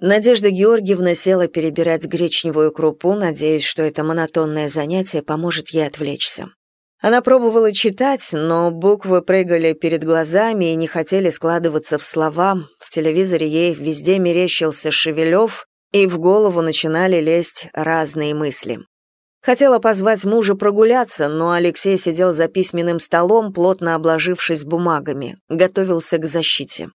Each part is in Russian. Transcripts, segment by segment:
Надежда Георгиевна села перебирать гречневую крупу, надеясь, что это монотонное занятие поможет ей отвлечься. Она пробовала читать, но буквы прыгали перед глазами и не хотели складываться в слова. В телевизоре ей везде мерещился Шевелев, и в голову начинали лезть разные мысли. Хотела позвать мужа прогуляться, но Алексей сидел за письменным столом, плотно обложившись бумагами, готовился к защите.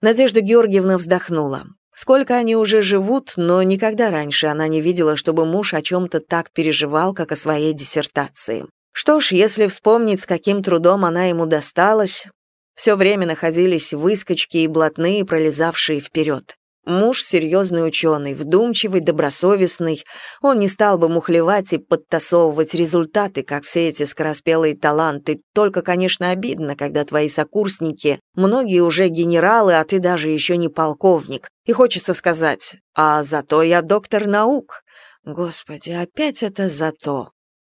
Надежда Георгиевна вздохнула. Сколько они уже живут, но никогда раньше она не видела, чтобы муж о чем-то так переживал, как о своей диссертации. Что ж, если вспомнить, с каким трудом она ему досталась, все время находились выскочки и блатные, пролезавшие вперед. Муж серьезный ученый, вдумчивый, добросовестный. Он не стал бы мухлевать и подтасовывать результаты, как все эти скороспелые таланты. Только, конечно, обидно, когда твои сокурсники, многие уже генералы, а ты даже еще не полковник. И хочется сказать, а зато я доктор наук. Господи, опять это зато.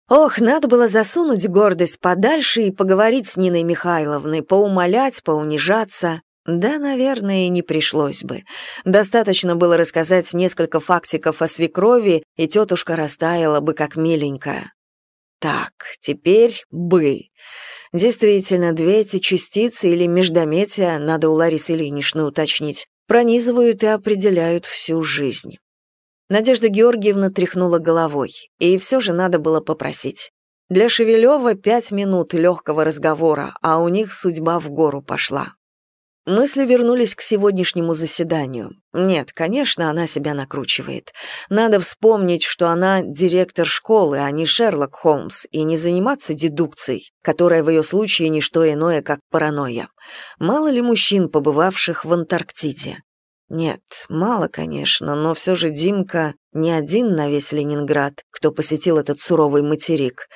Ох, надо было засунуть гордость подальше и поговорить с Ниной Михайловной, поумолять, поунижаться. Да, наверное, и не пришлось бы. Достаточно было рассказать несколько фактиков о свекрови, и тетушка растаяла бы как миленькая. Так, теперь «бы». Действительно, две эти частицы или междометия, надо у Ларисы Ильиничны уточнить, пронизывают и определяют всю жизнь. Надежда Георгиевна тряхнула головой, и все же надо было попросить. Для Шевелева пять минут легкого разговора, а у них судьба в гору пошла. Мысли вернулись к сегодняшнему заседанию. Нет, конечно, она себя накручивает. Надо вспомнить, что она директор школы, а не Шерлок Холмс, и не заниматься дедукцией, которая в ее случае не что иное, как паранойя. Мало ли мужчин, побывавших в Антарктиде? Нет, мало, конечно, но все же Димка не один на весь Ленинград, кто посетил этот суровый материк.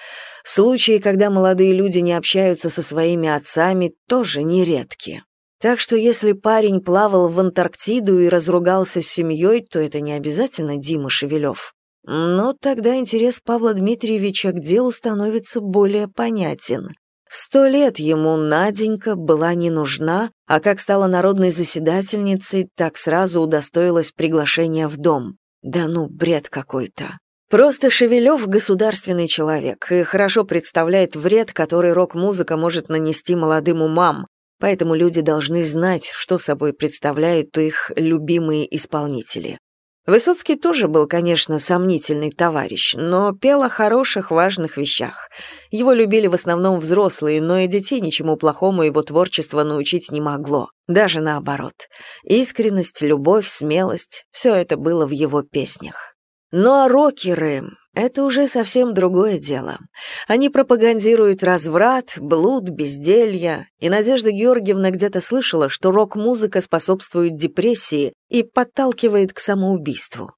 Случаи, когда молодые люди не общаются со своими отцами, тоже нередки. Так что если парень плавал в Антарктиду и разругался с семьей, то это не обязательно Дима Шевелев. Но тогда интерес Павла Дмитриевича к делу становится более понятен. Сто лет ему Наденька была не нужна, а как стала народной заседательницей, так сразу удостоилась приглашения в дом. Да ну, бред какой-то. Просто Шевелев государственный человек и хорошо представляет вред, который рок-музыка может нанести молодым умам, поэтому люди должны знать, что собой представляют их любимые исполнители. Высоцкий тоже был, конечно, сомнительный товарищ, но пел о хороших, важных вещах. Его любили в основном взрослые, но и детей ничему плохому его творчество научить не могло. Даже наоборот. Искренность, любовь, смелость — все это было в его песнях. Ну а рокеры — это уже совсем другое дело. Они пропагандируют разврат, блуд, безделье, и Надежда Георгиевна где-то слышала, что рок-музыка способствует депрессии и подталкивает к самоубийству.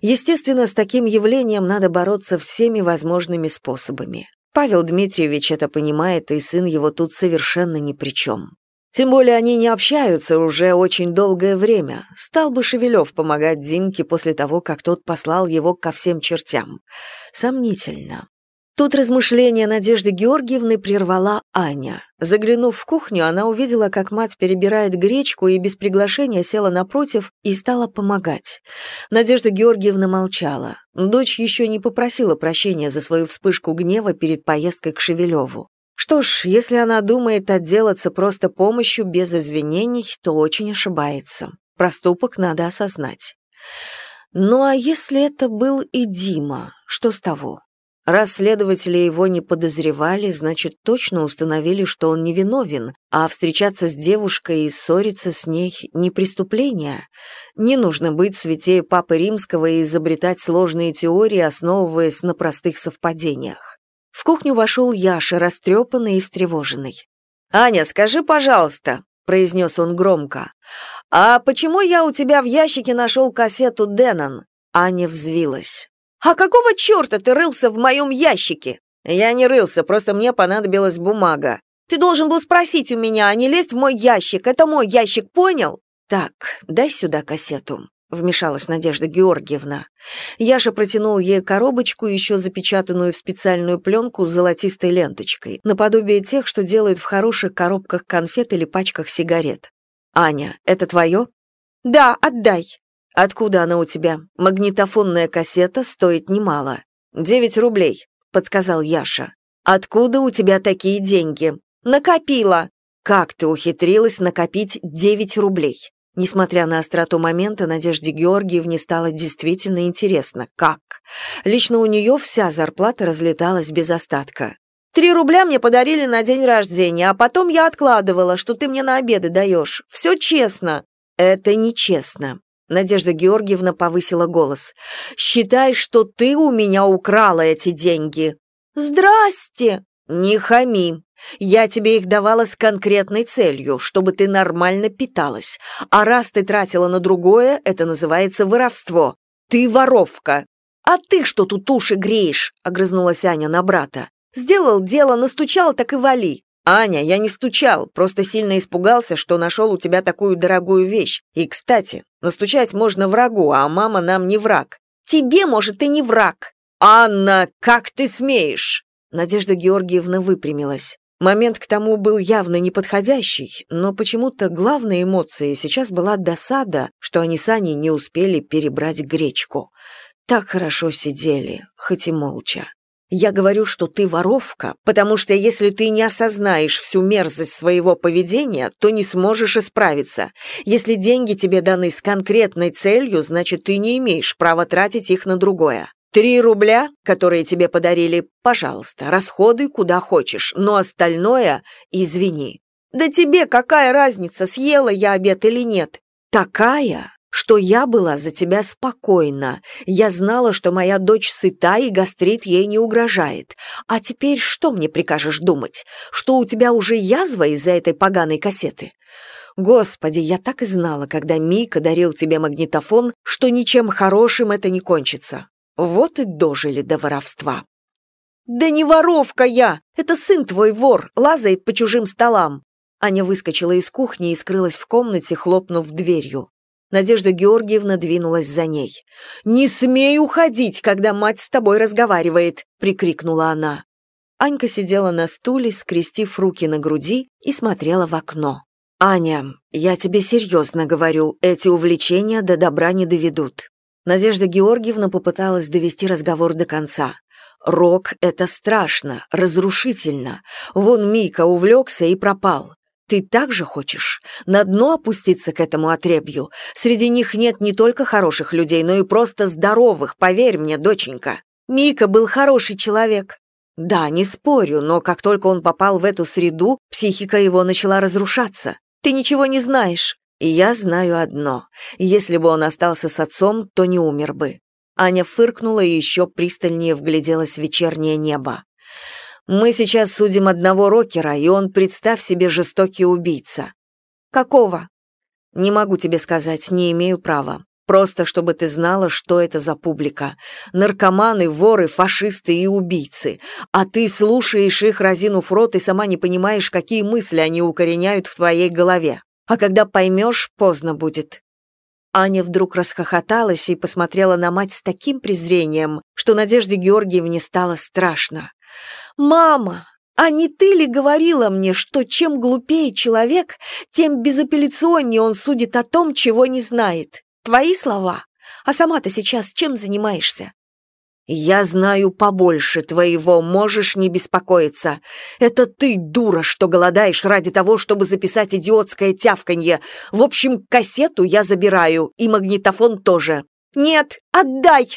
Естественно, с таким явлением надо бороться всеми возможными способами. Павел Дмитриевич это понимает, и сын его тут совершенно ни при чем. Тем более они не общаются уже очень долгое время. Стал бы Шевелев помогать Димке после того, как тот послал его ко всем чертям. Сомнительно. Тут размышления Надежды Георгиевны прервала Аня. Заглянув в кухню, она увидела, как мать перебирает гречку и без приглашения села напротив и стала помогать. Надежда Георгиевна молчала. Дочь еще не попросила прощения за свою вспышку гнева перед поездкой к Шевелеву. Что ж, если она думает отделаться просто помощью без извинений, то очень ошибается. Проступок надо осознать. Ну а если это был и Дима, что с того? Раз следователи его не подозревали, значит, точно установили, что он невиновен, а встречаться с девушкой и ссориться с ней — не преступление. Не нужно быть святее Папы Римского и изобретать сложные теории, основываясь на простых совпадениях. В кухню вошел Яша, растрепанный и встревоженный. «Аня, скажи, пожалуйста», — произнес он громко, «а почему я у тебя в ящике нашел кассету Деннон?» Аня взвилась. «А какого черта ты рылся в моем ящике?» «Я не рылся, просто мне понадобилась бумага». «Ты должен был спросить у меня, а не лезть в мой ящик. Это мой ящик, понял?» «Так, дай сюда кассету», вмешалась Надежда Георгиевна. Яша протянул ей коробочку, еще запечатанную в специальную пленку с золотистой ленточкой, наподобие тех, что делают в хороших коробках конфет или пачках сигарет. «Аня, это твое?» «Да, отдай». Откуда она у тебя? Магнитофонная кассета стоит немало. Девять рублей, подсказал Яша. Откуда у тебя такие деньги? Накопила. Как ты ухитрилась накопить девять рублей? Несмотря на остроту момента, Надежде Георгиевне стало действительно интересно, как. Лично у нее вся зарплата разлеталась без остатка. «Три рубля мне подарили на день рождения, а потом я откладывала, что ты мне на обеды даешь. Все честно». «Это нечестно», Надежда Георгиевна повысила голос. «Считай, что ты у меня украла эти деньги». «Здрасте!» «Не хами. Я тебе их давала с конкретной целью, чтобы ты нормально питалась. А раз ты тратила на другое, это называется воровство. Ты воровка». «А ты что тут уши греешь?» — огрызнулась Аня на брата. «Сделал дело, настучал, так и вали. «Аня, я не стучал, просто сильно испугался, что нашел у тебя такую дорогую вещь. И, кстати, настучать можно врагу, а мама нам не враг». «Тебе, может, и не враг». «Анна, как ты смеешь?» Надежда Георгиевна выпрямилась. Момент к тому был явно неподходящий, но почему-то главной эмоцией сейчас была досада, что они с Аней не успели перебрать гречку. Так хорошо сидели, хоть и молча. Я говорю, что ты воровка, потому что если ты не осознаешь всю мерзость своего поведения, то не сможешь исправиться. Если деньги тебе даны с конкретной целью, значит, ты не имеешь права тратить их на другое. Три рубля, которые тебе подарили, пожалуйста, расходуй куда хочешь, но остальное извини. Да тебе какая разница, съела я обед или нет? Такая, что я была за тебя спокойна. Я знала, что моя дочь сыта и гастрит ей не угрожает. А теперь что мне прикажешь думать? Что у тебя уже язва из-за этой поганой кассеты? Господи, я так и знала, когда Мика дарил тебе магнитофон, что ничем хорошим это не кончится. Вот и дожили до воровства. «Да не воровка я! Это сын твой вор, лазает по чужим столам!» Аня выскочила из кухни и скрылась в комнате, хлопнув дверью. Надежда Георгиевна двинулась за ней. «Не смей уходить, когда мать с тобой разговаривает!» — прикрикнула она. Анька сидела на стуле, скрестив руки на груди и смотрела в окно. «Аня, я тебе серьезно говорю, эти увлечения до добра не доведут». Надежда Георгиевна попыталась довести разговор до конца. «Рок — это страшно, разрушительно. Вон Мика увлекся и пропал. Ты также хочешь на дно опуститься к этому отребью? Среди них нет не только хороших людей, но и просто здоровых, поверь мне, доченька. Мика был хороший человек. Да, не спорю, но как только он попал в эту среду, психика его начала разрушаться. Ты ничего не знаешь. Я знаю одно. Если бы он остался с отцом, то не умер бы. Аня фыркнула и еще пристальнее вгляделась в вечернее небо. Мы сейчас судим одного рокера, и он, представь себе, жестокий убийца. Какого? Не могу тебе сказать, не имею права. Просто чтобы ты знала, что это за публика. Наркоманы, воры, фашисты и убийцы. А ты слушаешь их, разинув рот, и сама не понимаешь, какие мысли они укореняют в твоей голове. А когда поймешь, поздно будет. Аня вдруг расхохоталась и посмотрела на мать с таким презрением, что Надежде Георгиевне стало страшно. «Мама, а не ты ли говорила мне, что чем глупее человек, тем безапелляционнее он судит о том, чего не знает? Твои слова? А сама-то сейчас чем занимаешься?» «Я знаю побольше твоего, можешь не беспокоиться. Это ты, дура, что голодаешь ради того, чтобы записать идиотское тявканье. В общем, кассету я забираю, и магнитофон тоже». «Нет, отдай!»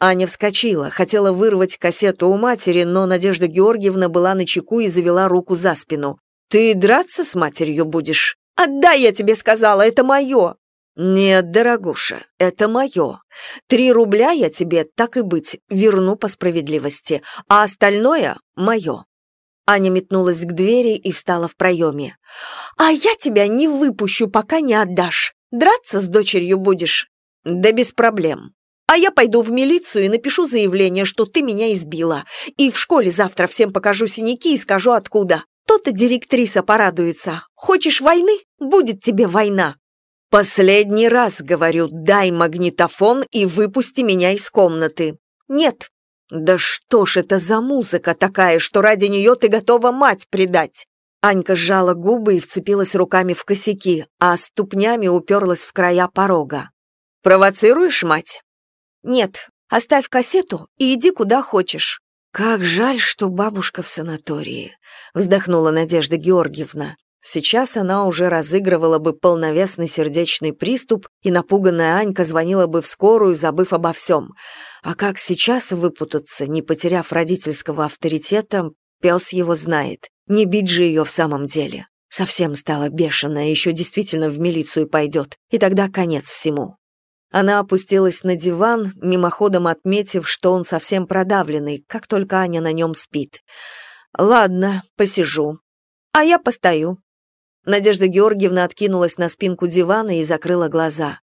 Аня вскочила, хотела вырвать кассету у матери, но Надежда Георгиевна была на чеку и завела руку за спину. «Ты драться с матерью будешь?» «Отдай, я тебе сказала, это мое!» «Нет, дорогуша, это мое. Три рубля я тебе, так и быть, верну по справедливости, а остальное — мое». Аня метнулась к двери и встала в проеме. «А я тебя не выпущу, пока не отдашь. Драться с дочерью будешь?» «Да без проблем. А я пойду в милицию и напишу заявление, что ты меня избила. И в школе завтра всем покажу синяки и скажу откуда. То-то директриса порадуется. Хочешь войны? Будет тебе война. Последний раз говорю, дай магнитофон и выпусти меня из комнаты. Нет. Да что ж это за музыка такая, что ради нее ты готова мать предать? Анька сжала губы и вцепилась руками в косяки, а ступнями уперлась в края порога. Провоцируешь, мать?» «Нет, оставь кассету и иди куда хочешь». «Как жаль, что бабушка в санатории», — вздохнула Надежда Георгиевна. Сейчас она уже разыгрывала бы полновесный сердечный приступ, и напуганная Анька звонила бы в скорую, забыв обо всем. А как сейчас выпутаться, не потеряв родительского авторитета, пес его знает. Не бить же ее в самом деле. Совсем стала бешеная, еще действительно в милицию пойдет, и тогда конец всему. Она опустилась на диван, мимоходом отметив, что он совсем продавленный, как только Аня на нем спит. «Ладно, посижу». «А я постою», Надежда Георгиевна откинулась на спинку дивана и закрыла глаза.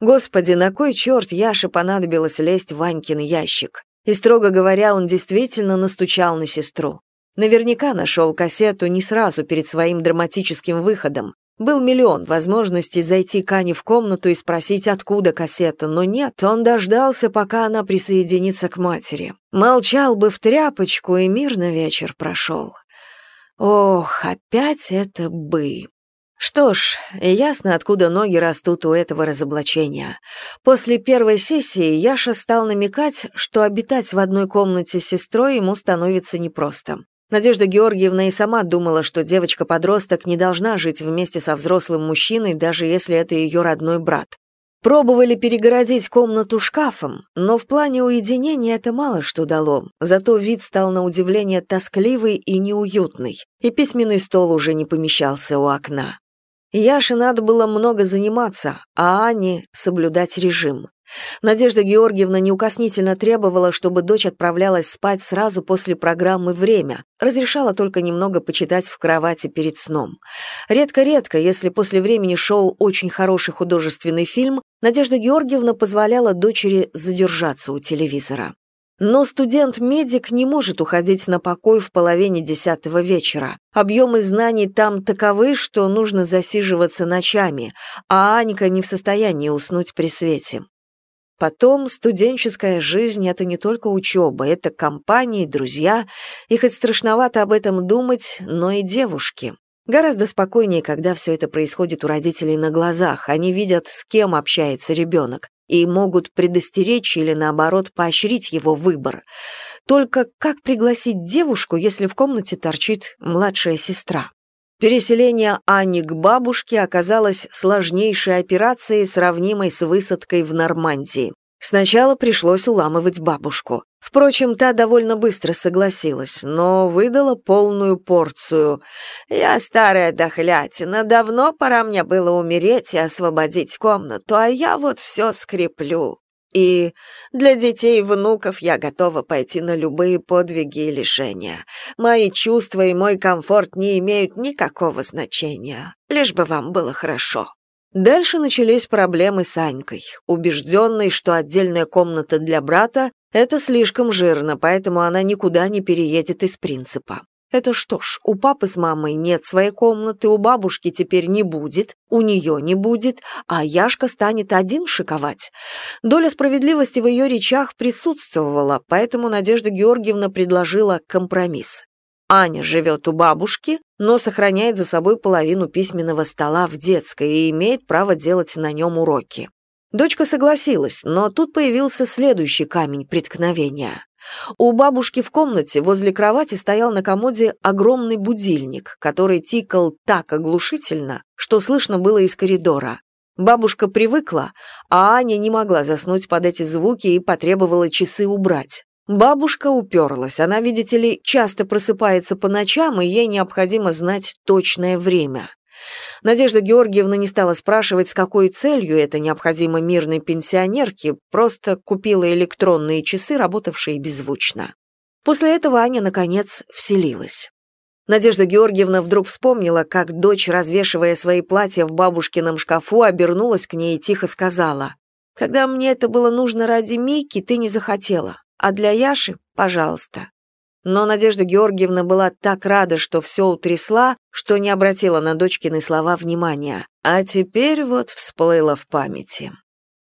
Господи, на кой черт Яше понадобилось лезть в Ванькин ящик? И, строго говоря, он действительно настучал на сестру. Наверняка нашел кассету не сразу перед своим драматическим выходом. Был миллион возможностей зайти к Ане в комнату и спросить, откуда кассета, но нет, он дождался, пока она присоединится к матери. Молчал бы в тряпочку, и мирно вечер прошел. Ох, опять это «бы». Что ж, ясно, откуда ноги растут у этого разоблачения. После первой сессии Яша стал намекать, что обитать в одной комнате с сестрой ему становится непросто. Надежда Георгиевна и сама думала, что девочка-подросток не должна жить вместе со взрослым мужчиной, даже если это ее родной брат. Пробовали перегородить комнату шкафом, но в плане уединения это мало что дало, зато вид стал на удивление тоскливый и неуютный, и письменный стол уже не помещался у окна. Яше надо было много заниматься, а Ане — соблюдать режим. Надежда Георгиевна неукоснительно требовала, чтобы дочь отправлялась спать сразу после программы «Время», разрешала только немного почитать в кровати перед сном. Редко-редко, если после времени шел очень хороший художественный фильм, Надежда Георгиевна позволяла дочери задержаться у телевизора. Но студент-медик не может уходить на покой в половине десятого вечера. Объемы знаний там таковы, что нужно засиживаться ночами, а Анька не в состоянии уснуть при свете. Потом студенческая жизнь — это не только учеба, это компании, друзья, и хоть страшновато об этом думать, но и девушки. Гораздо спокойнее, когда все это происходит у родителей на глазах, они видят, с кем общается ребенок, и могут предостеречь или, наоборот, поощрить его выбор. Только как пригласить девушку, если в комнате торчит младшая сестра? Переселение Ани к бабушке оказалось сложнейшей операцией, сравнимой с высадкой в Нормандии. Сначала пришлось уламывать бабушку. Впрочем, та довольно быстро согласилась, но выдала полную порцию. «Я старая дохлятина, давно пора мне было умереть и освободить комнату, а я вот все скреплю. И для детей и внуков я готова пойти на любые подвиги и лишения. Мои чувства и мой комфорт не имеют никакого значения, лишь бы вам было хорошо. Дальше начались проблемы с Анькой, убежденной, что отдельная комната для брата — это слишком жирно, поэтому она никуда не переедет из принципа. Это что ж, у папы с мамой нет своей комнаты, у бабушки теперь не будет, у нее не будет, а Яшка станет один шиковать. Доля справедливости в ее речах присутствовала, поэтому Надежда Георгиевна предложила компромисс. Аня живет у бабушки, но сохраняет за собой половину письменного стола в детской и имеет право делать на нем уроки. Дочка согласилась, но тут появился следующий камень преткновения. У бабушки в комнате возле кровати стоял на комоде огромный будильник, который тикал так оглушительно, что слышно было из коридора. Бабушка привыкла, а Аня не могла заснуть под эти звуки и потребовала часы убрать. Бабушка уперлась, она, видите ли, часто просыпается по ночам, и ей необходимо знать точное время. Надежда Георгиевна не стала спрашивать, с какой целью это необходимо мирной пенсионерке, просто купила электронные часы, работавшие беззвучно. После этого Аня, наконец, вселилась. Надежда Георгиевна вдруг вспомнила, как дочь, развешивая свои платья в бабушкином шкафу, обернулась к ней и тихо сказала, «Когда мне это было нужно ради Мики, ты не захотела, а для Яши — пожалуйста». Но Надежда Георгиевна была так рада, что все утрясла, что не обратила на дочкины слова внимания. А теперь вот всплыло в памяти.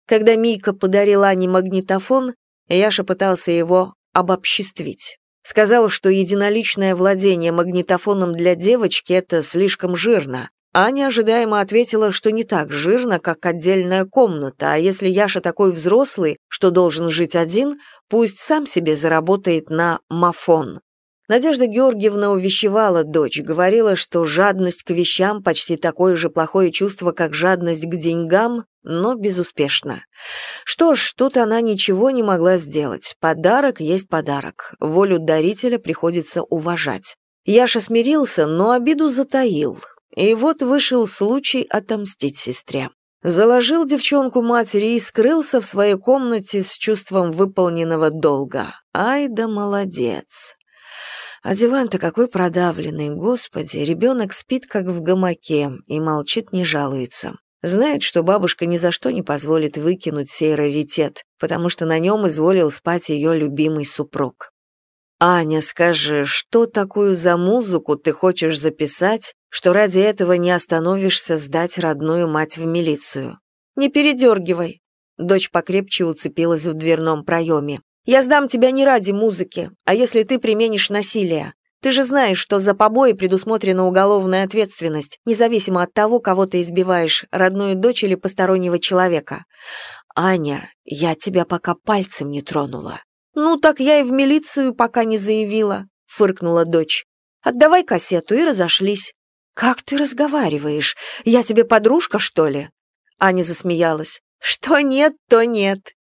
Когда Мика подарила Ане магнитофон, Яша пытался его обобществить. Сказал, что единоличное владение магнитофоном для девочки — это слишком жирно, Аня ожидаемо ответила, что не так жирно, как отдельная комната, а если Яша такой взрослый, что должен жить один, пусть сам себе заработает на мафон. Надежда Георгиевна увещевала дочь, говорила, что жадность к вещам почти такое же плохое чувство, как жадность к деньгам, но безуспешно. Что ж, тут она ничего не могла сделать. Подарок есть подарок. Волю дарителя приходится уважать. Яша смирился, но обиду затаил. И вот вышел случай отомстить сестре. Заложил девчонку матери и скрылся в своей комнате с чувством выполненного долга. Ай да молодец. А диван-то какой продавленный, господи, ребенок спит как в гамаке и молчит, не жалуется. Знает, что бабушка ни за что не позволит выкинуть сей раритет, потому что на нем изволил спать ее любимый супруг. «Аня, скажи, что такую за музыку ты хочешь записать, что ради этого не остановишься сдать родную мать в милицию?» «Не передергивай». Дочь покрепче уцепилась в дверном проеме. Я сдам тебя не ради музыки, а если ты применишь насилие. Ты же знаешь, что за побои предусмотрена уголовная ответственность, независимо от того, кого ты избиваешь, родную дочь или постороннего человека. Аня, я тебя пока пальцем не тронула. Ну, так я и в милицию пока не заявила, фыркнула дочь. Отдавай кассету и разошлись. Как ты разговариваешь? Я тебе подружка, что ли? Аня засмеялась. Что нет, то нет.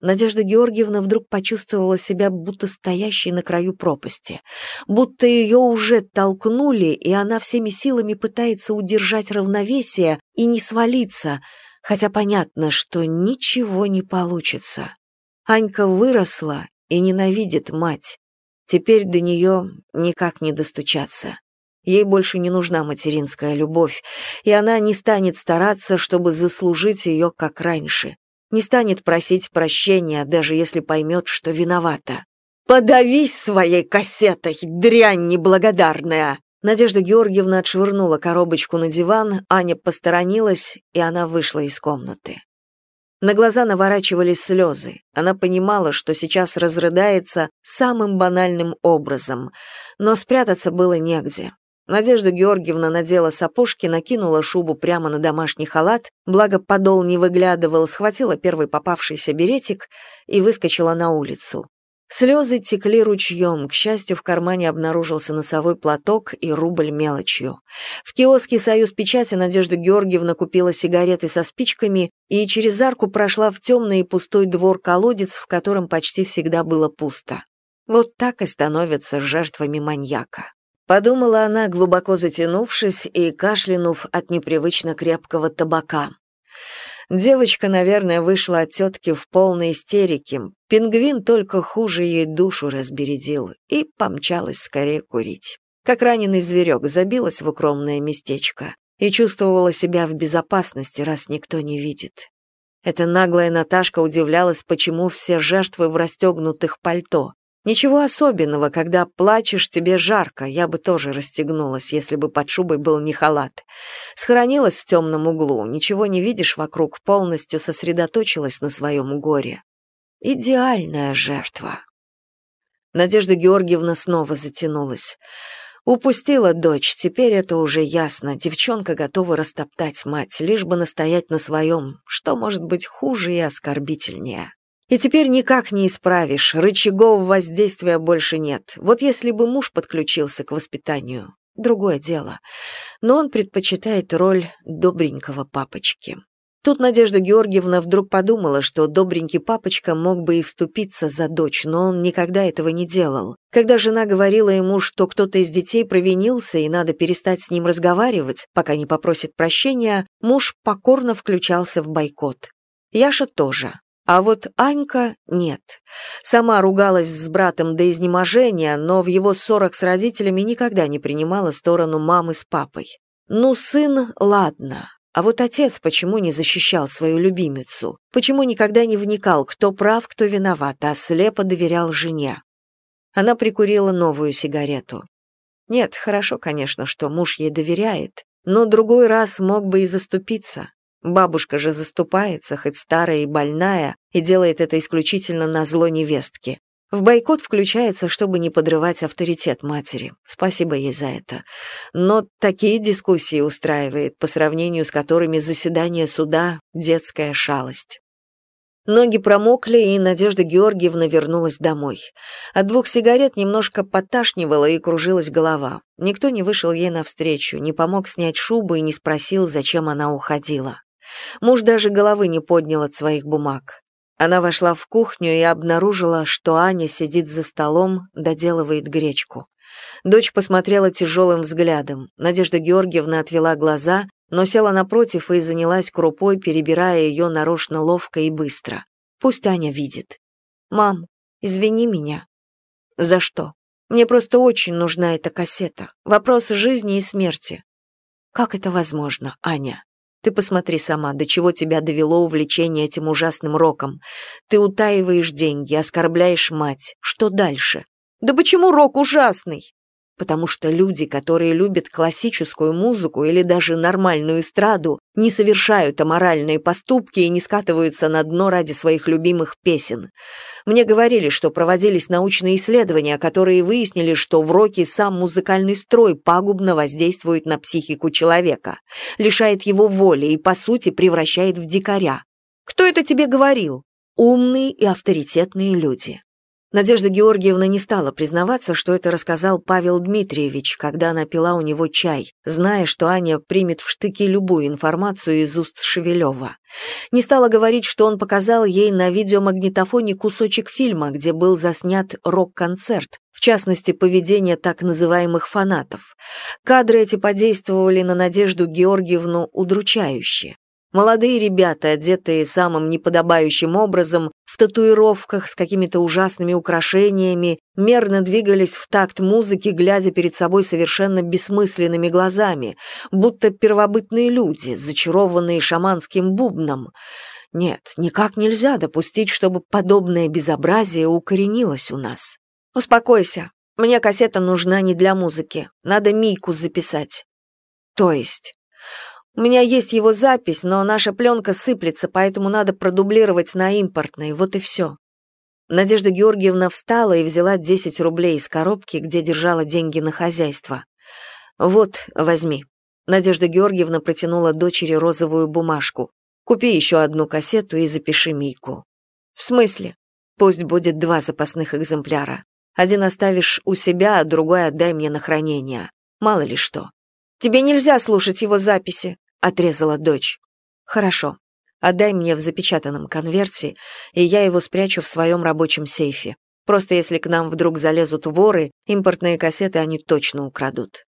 Надежда Георгиевна вдруг почувствовала себя будто стоящей на краю пропасти, будто ее уже толкнули, и она всеми силами пытается удержать равновесие и не свалиться, хотя понятно, что ничего не получится. Анька выросла и ненавидит мать. Теперь до нее никак не достучаться. Ей больше не нужна материнская любовь, и она не станет стараться, чтобы заслужить ее как раньше не станет просить прощения, даже если поймет, что виновата. «Подавись своей кассетой, дрянь неблагодарная!» Надежда Георгиевна отшвырнула коробочку на диван, Аня посторонилась, и она вышла из комнаты. На глаза наворачивались слезы. Она понимала, что сейчас разрыдается самым банальным образом, но спрятаться было негде. Надежда Георгиевна надела сапожки, накинула шубу прямо на домашний халат, благо подол не выглядывал, схватила первый попавшийся беретик и выскочила на улицу. Слезы текли ручьем, к счастью, в кармане обнаружился носовой платок и рубль мелочью. В киоске «Союз печати» Надежда Георгиевна купила сигареты со спичками и через арку прошла в темный и пустой двор-колодец, в котором почти всегда было пусто. Вот так и становятся жертвами маньяка. Подумала она, глубоко затянувшись и кашлянув от непривычно крепкого табака. Девочка, наверное, вышла от тетки в полной истерике. Пингвин только хуже ей душу разбередил и помчалась скорее курить. Как раненый зверек забилась в укромное местечко и чувствовала себя в безопасности, раз никто не видит. Эта наглая Наташка удивлялась, почему все жертвы в расстегнутых пальто. Ничего особенного, когда плачешь, тебе жарко, я бы тоже расстегнулась, если бы под шубой был не халат. Схоронилась в темном углу, ничего не видишь вокруг, полностью сосредоточилась на своем горе. Идеальная жертва. Надежда Георгиевна снова затянулась. Упустила дочь, теперь это уже ясно. Девчонка готова растоптать мать, лишь бы настоять на своем, что может быть хуже и оскорбительнее. И теперь никак не исправишь, рычагов воздействия больше нет. Вот если бы муж подключился к воспитанию, другое дело. Но он предпочитает роль добренького папочки. Тут Надежда Георгиевна вдруг подумала, что добренький папочка мог бы и вступиться за дочь, но он никогда этого не делал. Когда жена говорила ему, что кто-то из детей провинился и надо перестать с ним разговаривать, пока не попросит прощения, муж покорно включался в бойкот. Яша тоже. А вот Анька нет. Сама ругалась с братом до изнеможения, но в его ссорах с родителями никогда не принимала сторону мамы с папой. Ну, сын, ладно. А вот отец почему не защищал свою любимицу? Почему никогда не вникал, кто прав, кто виноват, а слепо доверял жене? Она прикурила новую сигарету. Нет, хорошо, конечно, что муж ей доверяет, но другой раз мог бы и заступиться. Бабушка же заступается, хоть старая и больная, и делает это исключительно на зло невестки. В бойкот включается, чтобы не подрывать авторитет матери. Спасибо ей за это. Но такие дискуссии устраивает, по сравнению с которыми заседание суда — детская шалость. Ноги промокли, и Надежда Георгиевна вернулась домой. От двух сигарет немножко поташнивала и кружилась голова. Никто не вышел ей навстречу, не помог снять шубу и не спросил, зачем она уходила. Муж даже головы не поднял от своих бумаг. Она вошла в кухню и обнаружила, что Аня сидит за столом, доделывает гречку. Дочь посмотрела тяжелым взглядом. Надежда Георгиевна отвела глаза, но села напротив и занялась крупой, перебирая ее нарочно ловко и быстро. Пусть Аня видит. «Мам, извини меня». «За что? Мне просто очень нужна эта кассета. Вопрос жизни и смерти». «Как это возможно, Аня?» Ты посмотри сама, до чего тебя довело увлечение этим ужасным роком. Ты утаиваешь деньги, оскорбляешь мать. Что дальше? Да почему рок ужасный? Потому что люди, которые любят классическую музыку или даже нормальную эстраду, не совершают аморальные поступки и не скатываются на дно ради своих любимых песен. Мне говорили, что проводились научные исследования, которые выяснили, что в роке сам музыкальный строй пагубно воздействует на психику человека, лишает его воли и, по сути, превращает в дикаря. Кто это тебе говорил? Умные и авторитетные люди. Надежда Георгиевна не стала признаваться, что это рассказал Павел Дмитриевич, когда она пила у него чай, зная, что Аня примет в штыки любую информацию из уст Шевелева. Не стала говорить, что он показал ей на видеомагнитофоне кусочек фильма, где был заснят рок-концерт, в частности, поведение так называемых фанатов. Кадры эти подействовали на Надежду Георгиевну удручающе. Молодые ребята, одетые самым неподобающим образом, татуировках с какими-то ужасными украшениями, мерно двигались в такт музыки, глядя перед собой совершенно бессмысленными глазами, будто первобытные люди, зачарованные шаманским бубном. Нет, никак нельзя допустить, чтобы подобное безобразие укоренилось у нас. Успокойся. Мне кассета нужна не для музыки. Надо Мийку записать. То есть? У меня есть его запись, но наша пленка сыплется, поэтому надо продублировать на импортной, вот и все. Надежда Георгиевна встала и взяла 10 рублей из коробки, где держала деньги на хозяйство. «Вот, возьми». Надежда Георгиевна протянула дочери розовую бумажку. «Купи еще одну кассету и запиши Мийку». «В смысле?» «Пусть будет два запасных экземпляра. Один оставишь у себя, а другой отдай мне на хранение. Мало ли что». «Тебе нельзя слушать его записи», — отрезала дочь. «Хорошо. Отдай мне в запечатанном конверте, и я его спрячу в своем рабочем сейфе. Просто если к нам вдруг залезут воры, импортные кассеты они точно украдут».